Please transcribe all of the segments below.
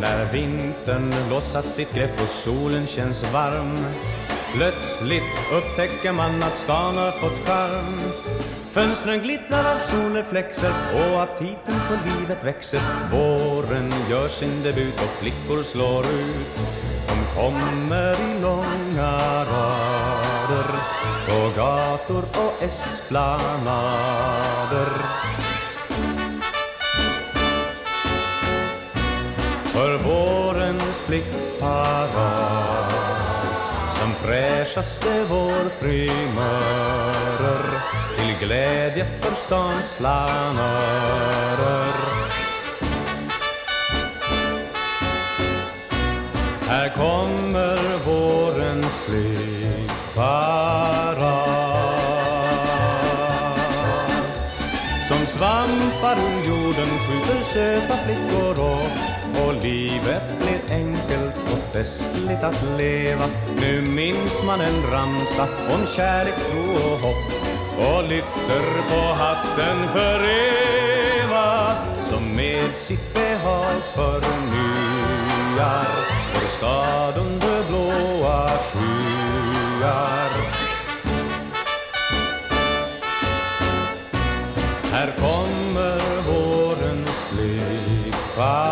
När vintern lossat sitt grepp och solen känns varm. Plötsligt upptäcker man att stan har fått charm. Fönstren glittrar av solreflexer och aptiten på livet växer. Våren gör sin debut och flickor slår ut. De kommer i långa rader på gator och esplanader För vårens flickparad som fräschaste vår primörer till glädje för stans flanörer. Här kommer vårens flickparad svampar ur jorden skjuter söta flickor och, och livet blir enkelt och festligt att leva. Nu minns man en ramsa om kärlek, tro och hopp. Och lyfter på hatten för Eva som med sitt behag förnyar vår stad under blåa skyar. Här kommer vårens flygparad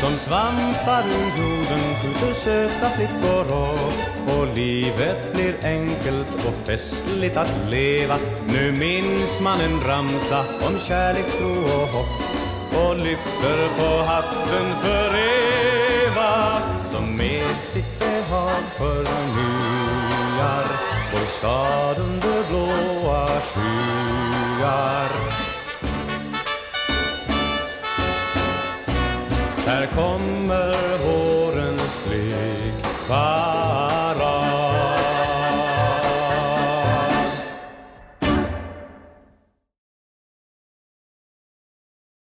Som svampar ur jorden skjuter söta flickor upp och livet blir enkelt och festligt att leva. Nu minns man en ramsa om kärlek, tro och hopp och lyfter på hatten för staden stad under blåa skyar. Här kommer vårens blick.